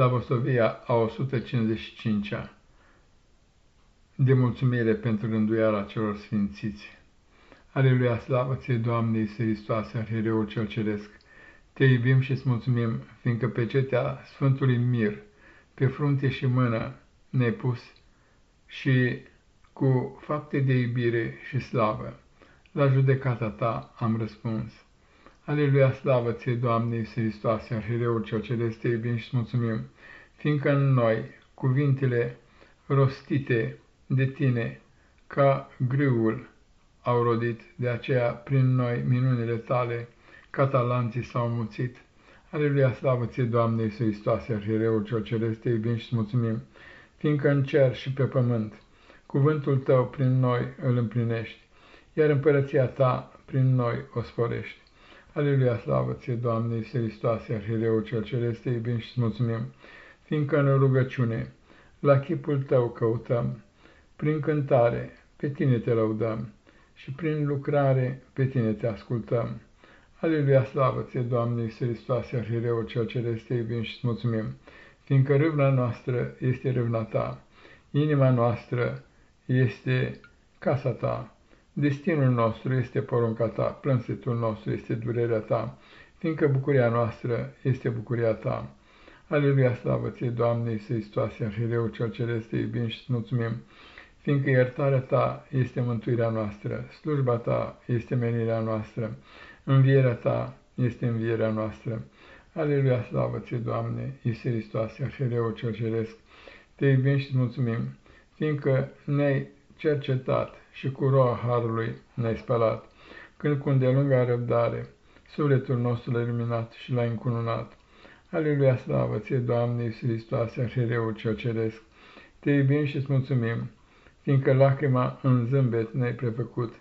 Slavosovia a 155-a de mulțumire pentru rânduiala celor sfințiți. Aleluia, slavă ție, Doamne Iisus Hristoase, Arhereul cel Ceresc! Te iubim și îți mulțumim, fiindcă pe cetea Sfântului Mir, pe frunte și mână ne pus și cu fapte de iubire și slavă, la judecata ta am răspuns. Aleluia, slavă ție, Doamne Iisus Hristoase, Arhereul cel Ceresc, te iubim și îți mulțumim, fiindcă în noi cuvintele rostite de tine ca grâul au rodit, de aceea prin noi minunile tale catalanții s-au muțit. Aleluia, slavă ție, Doamne Iisus Hristoase, Arhireul cel Ceresc, te iubim și mulțumim, fiindcă în cer și pe pământ cuvântul tău prin noi îl împlinești, iar împărăția ta prin noi o sporești. Aleluia, slavă ție, Doamne Iisus Hristoase, Arhireul cel Ceresc, te iubim și mulțumim, fiindcă în rugăciune la chipul tău căutăm, prin cântare pe tine te lăudăm și prin lucrare pe tine te ascultăm. Aleluia, slavă ție, Doamne Iisus Hristoase, Arhireul cel Ceresc, te iubim și mulțumim, fiindcă râvna noastră este râvna ta, inima noastră este casa ta, destinul nostru este porunca ta, plânsetul nostru este durerea ta, fiindcă bucuria noastră este bucuria ta. Aleluia, slavă ție, Doamne Iisus Hristoase, Arhireul cel Ceresc, te iubim și mulțumim, fiindcă iertarea ta este mântuirea noastră, slujba ta este menirea noastră, învierea ta este învierea noastră. Aleluia, slavă ție, Doamne, Iisus Hristoase, Așereul cel Ceresc, te iubim și mulțumim, fiindcă ne-ai cercetat și cu roa Harului ne-ai spălat, când cu îndelunga răbdare sufletul nostru l-ai luminat și l-ai încununat. Aleluia, slavă ție, Doamne, Iisus Hristoase, Așereul cel Ceresc, te iubim și mulțumim, fiindcă lacrima în zâmbet ne-ai prefăcut,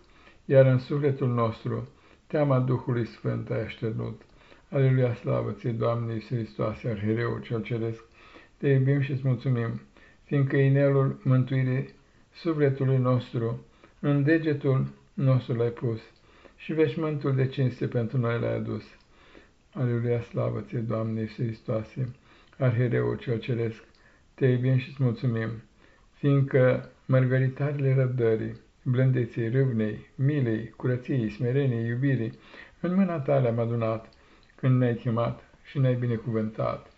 iar în sufletul nostru teama Duhului Sfânt ai așternut. Aleluia, slavă ție, Doamne Iisus Hristoase, Arhereul cel Ceresc, te iubim și îți mulțumim, fiindcă inelul mântuirii sufletului nostru în degetul nostru l-ai pus și veșmântul de cinste pentru noi l-ai adus. Aleluia, slavă ție, Doamne Iisus Hristoase, Arhereul cel Ceresc, te iubim și îți mulțumim, fiindcă mărgăritarele răbdării, blândeței, râvnei, milei, curăției, smereniei, iubirii, în mâna ta le-am adunat când ne-ai chemat și ne-ai binecuvântat.